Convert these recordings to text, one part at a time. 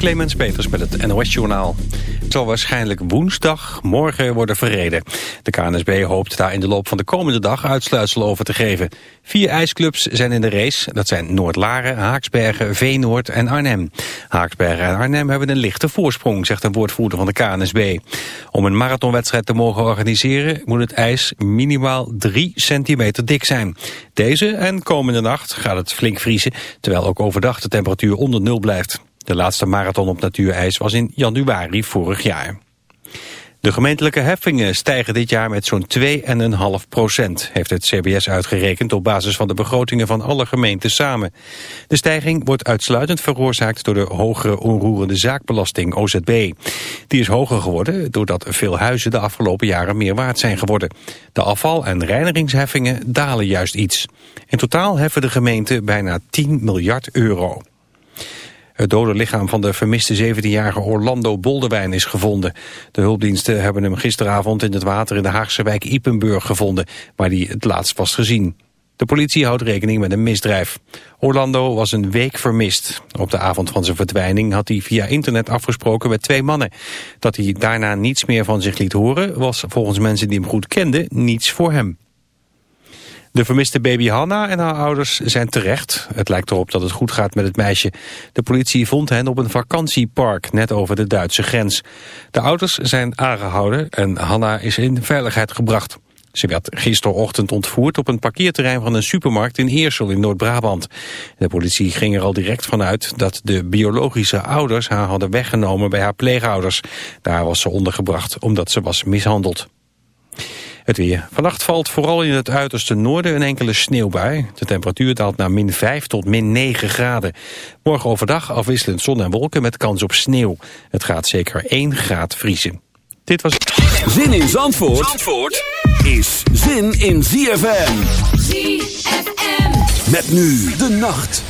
Clemens Peters met het NOS-journaal. Het zal waarschijnlijk woensdag morgen worden verreden. De KNSB hoopt daar in de loop van de komende dag uitsluitsel over te geven. Vier ijsclubs zijn in de race. Dat zijn Noord-Laren, Haaksbergen, Veenoord en Arnhem. Haaksbergen en Arnhem hebben een lichte voorsprong, zegt een woordvoerder van de KNSB. Om een marathonwedstrijd te mogen organiseren moet het ijs minimaal 3 centimeter dik zijn. Deze en komende nacht gaat het flink vriezen, terwijl ook overdag de temperatuur onder nul blijft. De laatste marathon op natuurijs was in januari vorig jaar. De gemeentelijke heffingen stijgen dit jaar met zo'n 2,5 procent, heeft het CBS uitgerekend op basis van de begrotingen van alle gemeenten samen. De stijging wordt uitsluitend veroorzaakt door de hogere onroerende zaakbelasting, OZB. Die is hoger geworden doordat veel huizen de afgelopen jaren meer waard zijn geworden. De afval- en reinigingsheffingen dalen juist iets. In totaal heffen de gemeenten bijna 10 miljard euro. Het dode lichaam van de vermiste 17-jarige Orlando Boldewijn is gevonden. De hulpdiensten hebben hem gisteravond in het water in de Haagse wijk Ipenburg gevonden, waar hij het laatst was gezien. De politie houdt rekening met een misdrijf. Orlando was een week vermist. Op de avond van zijn verdwijning had hij via internet afgesproken met twee mannen. Dat hij daarna niets meer van zich liet horen was volgens mensen die hem goed kenden niets voor hem. De vermiste baby Hanna en haar ouders zijn terecht. Het lijkt erop dat het goed gaat met het meisje. De politie vond hen op een vakantiepark net over de Duitse grens. De ouders zijn aangehouden en Hanna is in veiligheid gebracht. Ze werd gisterochtend ontvoerd op een parkeerterrein van een supermarkt in Eersel in Noord-Brabant. De politie ging er al direct vanuit dat de biologische ouders haar hadden weggenomen bij haar pleegouders. Daar was ze ondergebracht omdat ze was mishandeld. Het weer. Vannacht valt vooral in het uiterste noorden een enkele sneeuwbui. De temperatuur daalt naar min 5 tot min 9 graden. Morgen overdag afwisselend zon en wolken met kans op sneeuw. Het gaat zeker 1 graad vriezen. Dit was... Zin in Zandvoort, Zandvoort is zin in ZFM. ZFM. Met nu de nacht.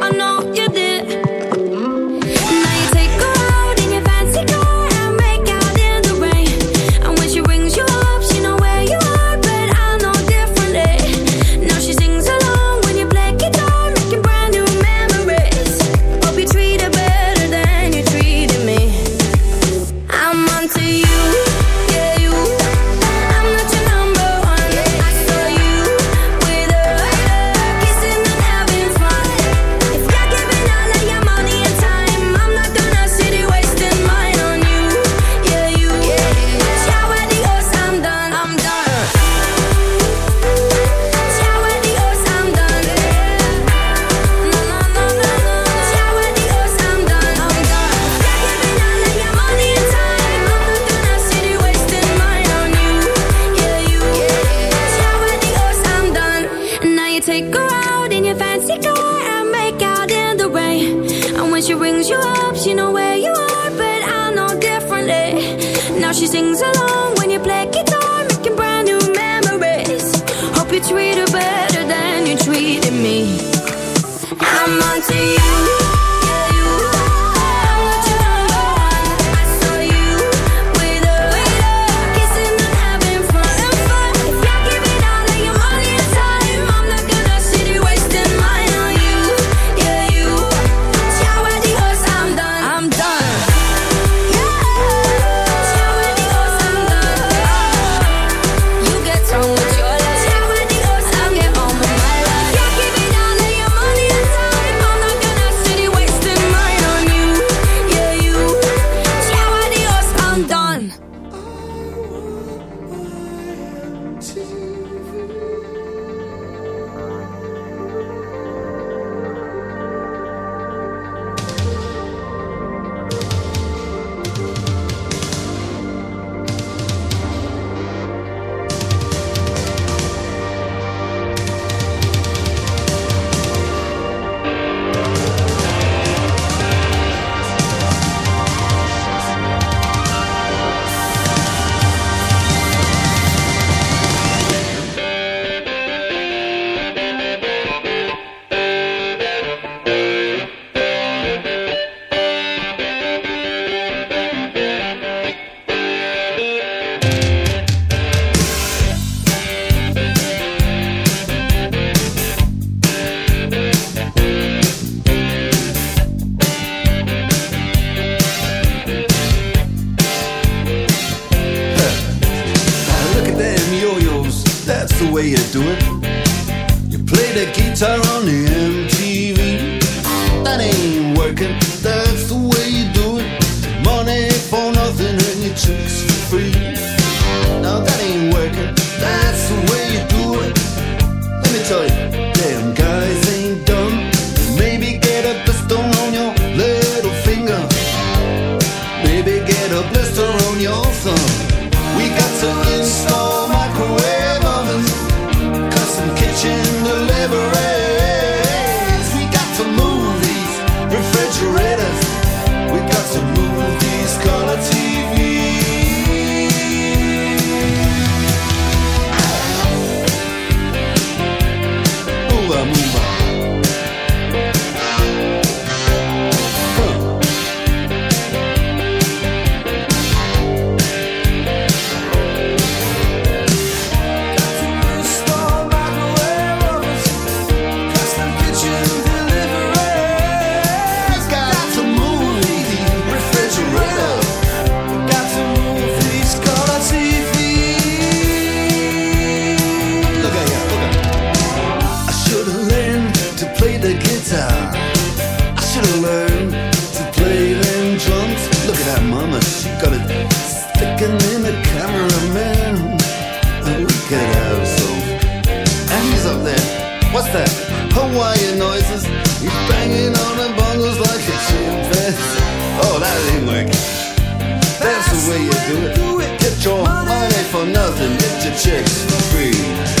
do it. Do it. Get your money for nothing. Get your chicks for free.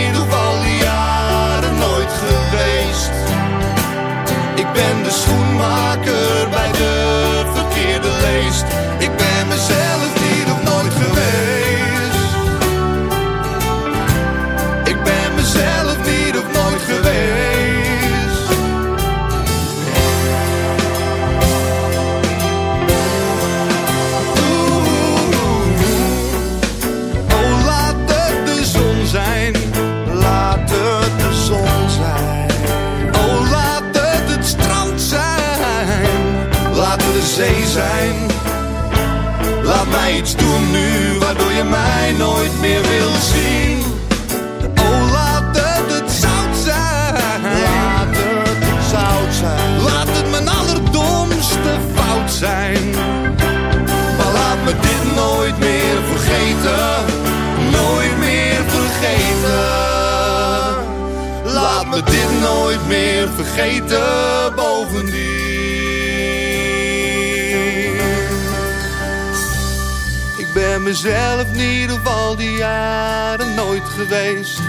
mezelf in ieder geval die jaren nooit geweest.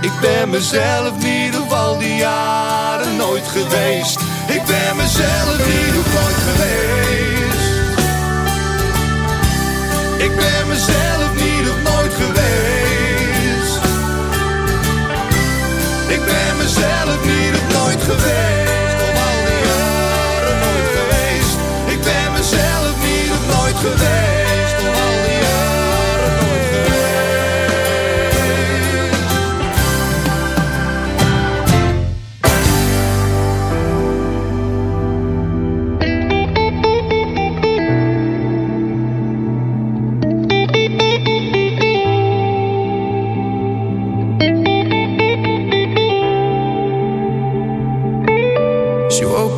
Ik ben mezelf in ieder geval die jaren nooit geweest. Ik ben mezelf niet ieder nooit geweest. Ik ben mezelf niet of nooit geweest. Ik ben mezelf niet of nooit geweest. today.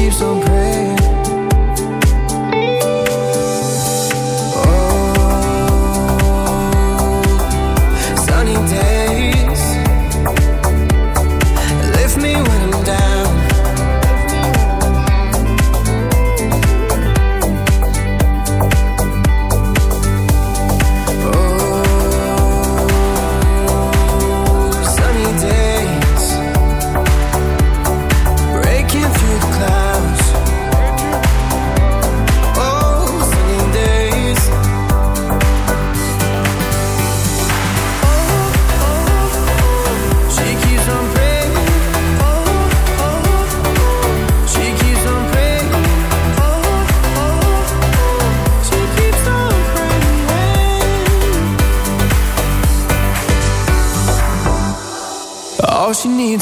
keep on praying.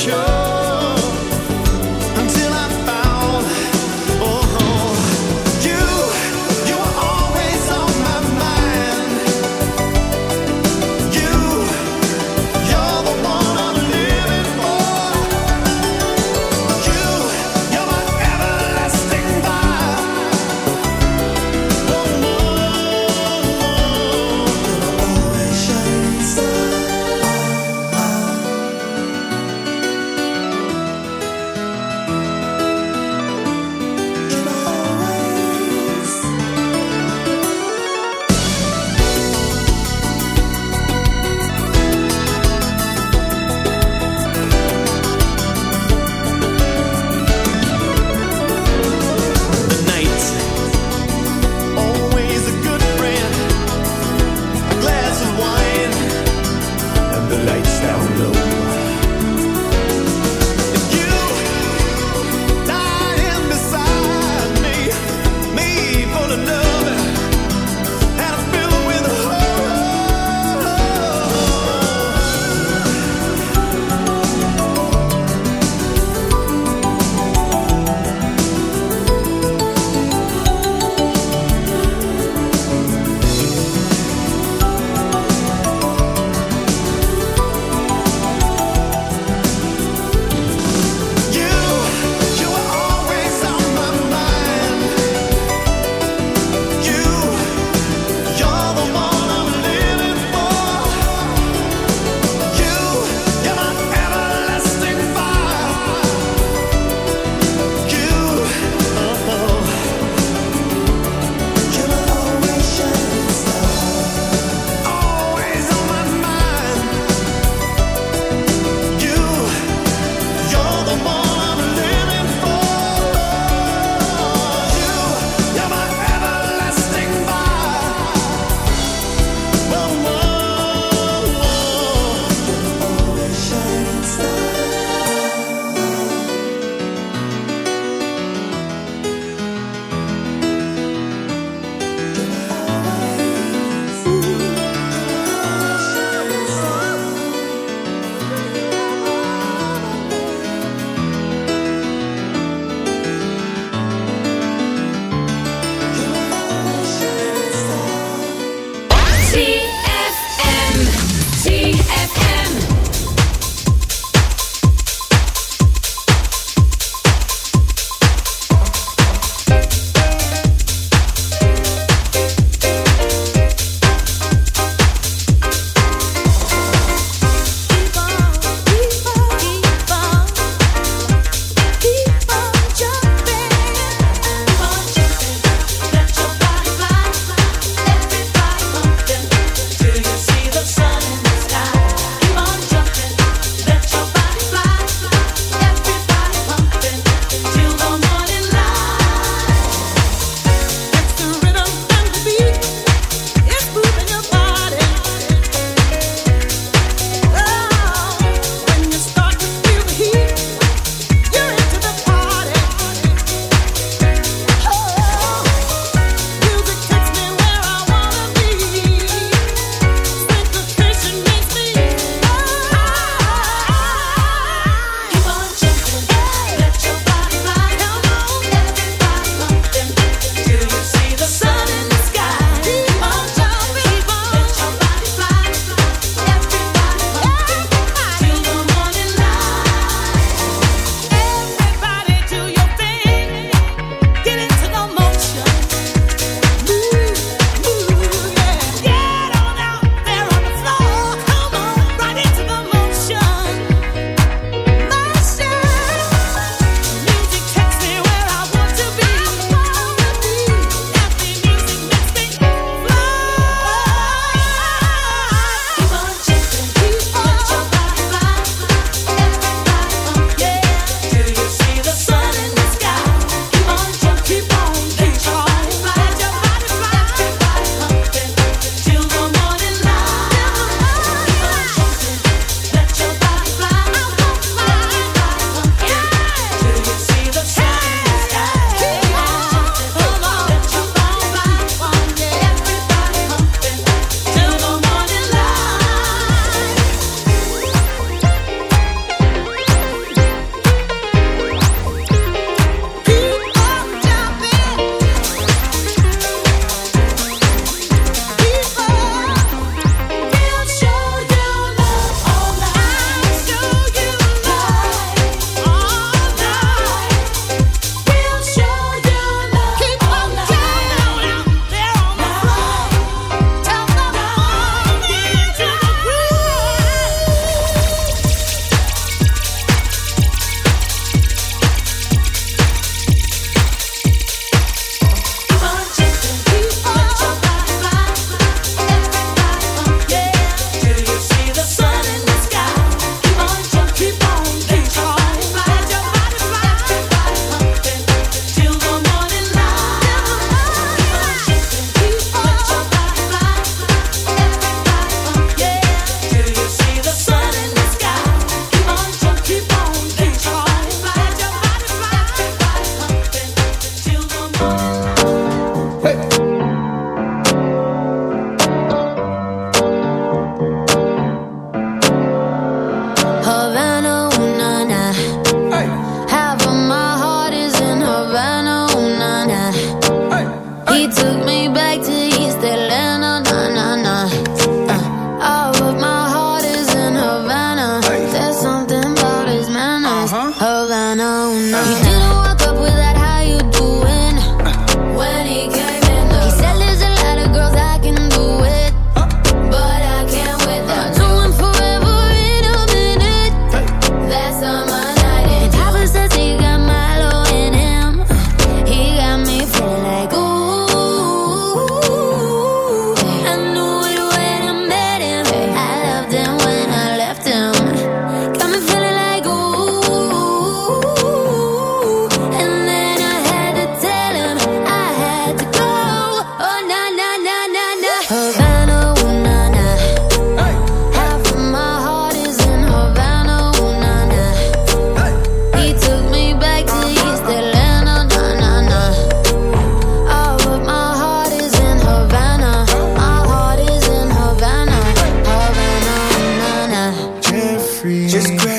insecure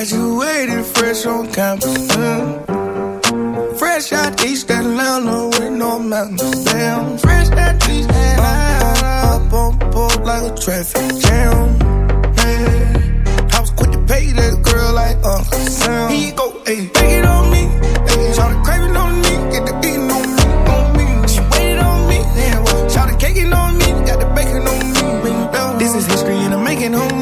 Graduated fresh on campus. Mm. Fresh out East Atlanta with no mountains. Damn, fresh out East Atlanta. Up on board like a traffic jam. Yeah. I was quick to pay that girl like Uncle Sam. He go, hey, take it on me. Hey, try to crave on me. Get the beating on me. On me. She waited on me. Yeah, well, cake on me. Got the bacon on me. This is history and I'm making home.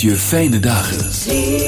Je fijne dagen.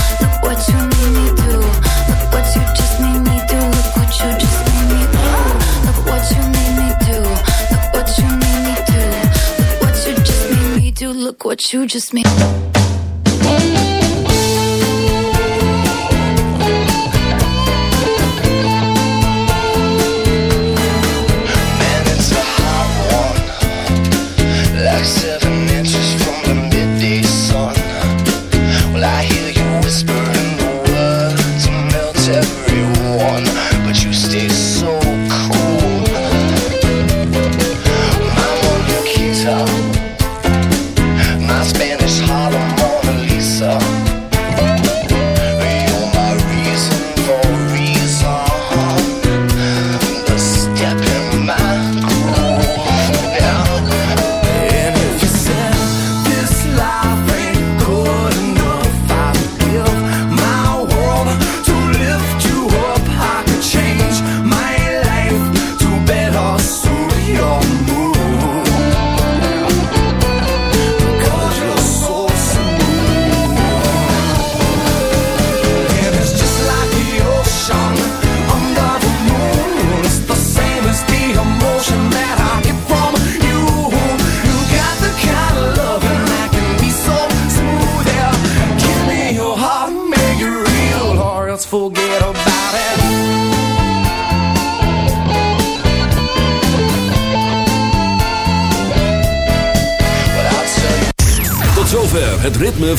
What you just made.